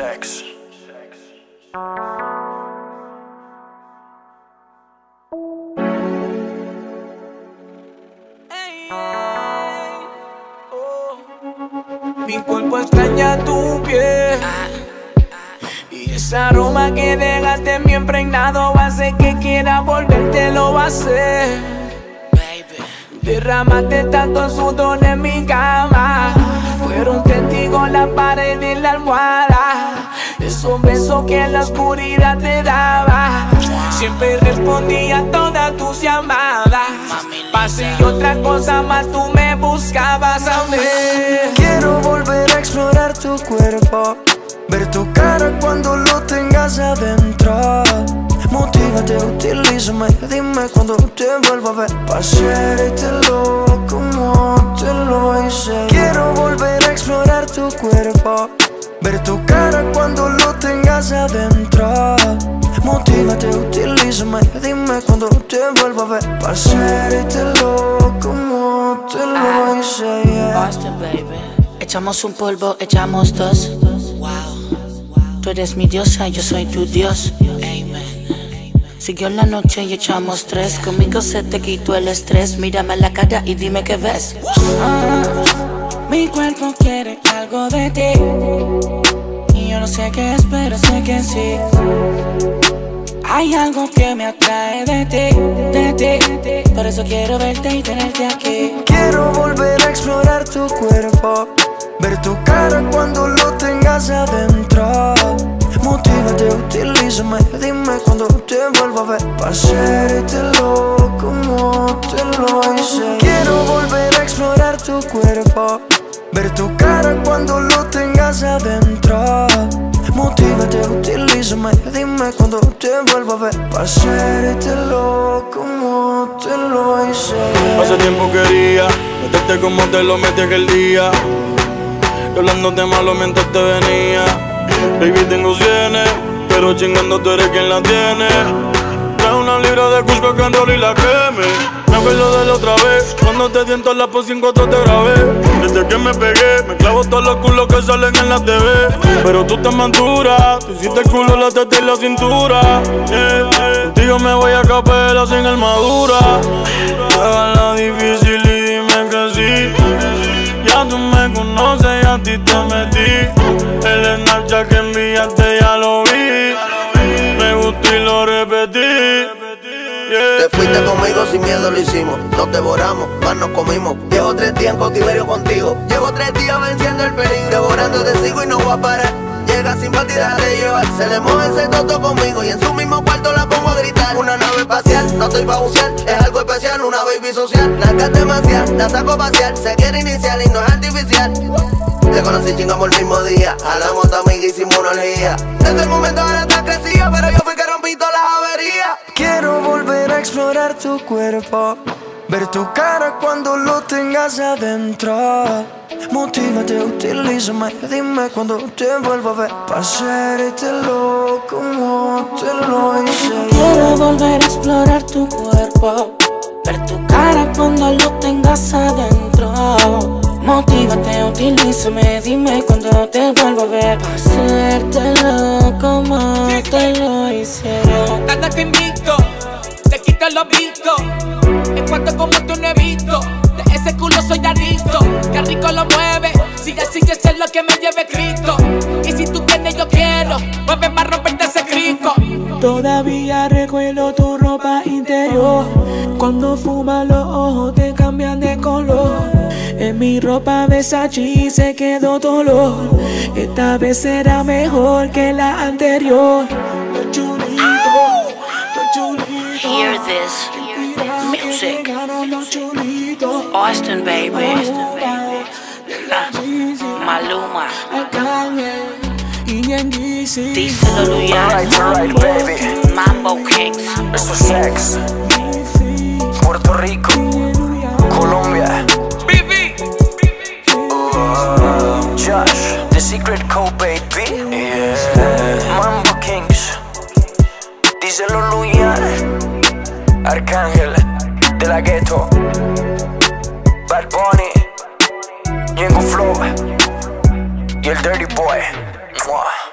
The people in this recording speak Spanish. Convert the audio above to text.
sex. Mi cuerpo extraña tu piel. Y ese aroma que dejaste en mi impregnado hace que quiera volverte, lo va a hacer. Derramaste tanto sudor en mi cama. Fueron testigos la pared y la almohada. Que la oscuridad te daba. Siempre respondía a todas tus llamadas. Pase y otra cosa más, tú me buscabas a mí. Quiero volver a explorar tu cuerpo. Ver tu cara cuando lo tengas adentro. Motívate, utilízame, dime cuando te vuelva a ver. Pa' hacértelo como te lo hice. Quiero volver a explorar tu cuerpo. Ver tu cara cuando lo cuando te vuelva a ver. Pa' hacértelo como te lo hice. yeah. Austin, baby. Echamos un polvo, echamos dos. Tú eres mi diosa, yo soy tu dios. Siguió la noche y echamos tres. Conmigo se te quitó el estrés. Mírame a la cara y dime qué ves. Ah, mi cuerpo quiere algo de ti. Y yo no sé qué es, pero sé que sí. Hay algo que me atrae de ti, de ti. Por eso quiero verte y tenerte aquí. Quiero volver a explorar tu cuerpo. Ver tu cara cuando lo tengas adentro. Motívate, utilízame, dime cuando te vuelva a ver. Pa' te vuelva a ver. Hacértelo como te lo hice. Hace tiempo quería meterte como te lo metí aquel día. Y hablándote malo mientras te venía. Baby, tengo cienes, pero chingando tú eres quien la tiene. Trae una libra de Cusco que y la queme. Me acuerdo cuando te siento en la pos 5 te grabé. Desde que me pegué, me clavo todos los culos que salen en la TV. Pero tú te manturas, tú hiciste el culo, la teta y la cintura. Yeah. Contigo me voy a capela sin armadura. Hágala difícil Conmigo sin miedo lo hicimos, nos devoramos, más nos comimos. Llevo tres días en cautiverio contigo, llevo tres días venciendo el peligro, devorando te sigo y no voy a parar. Llega sin partida de llevar, se le moja ese toto conmigo y en su mismo cuarto la pongo a gritar. Una nave espacial, no estoy pa' bucear, es algo especial, una baby social. Nalgas demasiado, la saco pasear, se quiere iniciar y no es artificial. Te conocí chingamos el mismo día, jalamos tu y hicimos una. Desde el momento ahora estás crecida, pero yo fui que rompí todas las averías. Quiero volver a explorar tu cuerpo. Ver tu cara cuando lo tengas adentro. Motívate, utilízame, dime cuando te vuelva a ver. Pa' hacértelo como te lo hice. Quiero volver a explorar tu cuerpo. Ver tu cara cuando lo tengas adentro. Motívate, utilízame, dime cuando te vuelvo a ver. Pa' hacértelo como te lo hice. Nada te quito lo visto. En cuanto como tú no he visto. De ese culo soy adicto. Que rico lo mueve. Sigue, sigue, es lo que me lleve Cristo. Y si tú tienes, yo quiero. Mueve más romperte ese crico. Todavía recuerdo tu ropa interior. Cuando fumas los ojos te cambian de color. En mi ropa Versace se quedó dolor. Esta vez será mejor que la anterior. This music. Austin, baby. Ah, Maluma. Díselo, Luya. Alright, alright, baby. Mambo Kings. Eso es sex. Puerto Rico, Colombia. Uh, Josh, The Secret Code, baby. Yeah. Mambo Kings. Díselo, Luya. Arcángel de la Ghetto. Bad Bunny. Ñengo Flow. Y el Dirty Boy. Mua.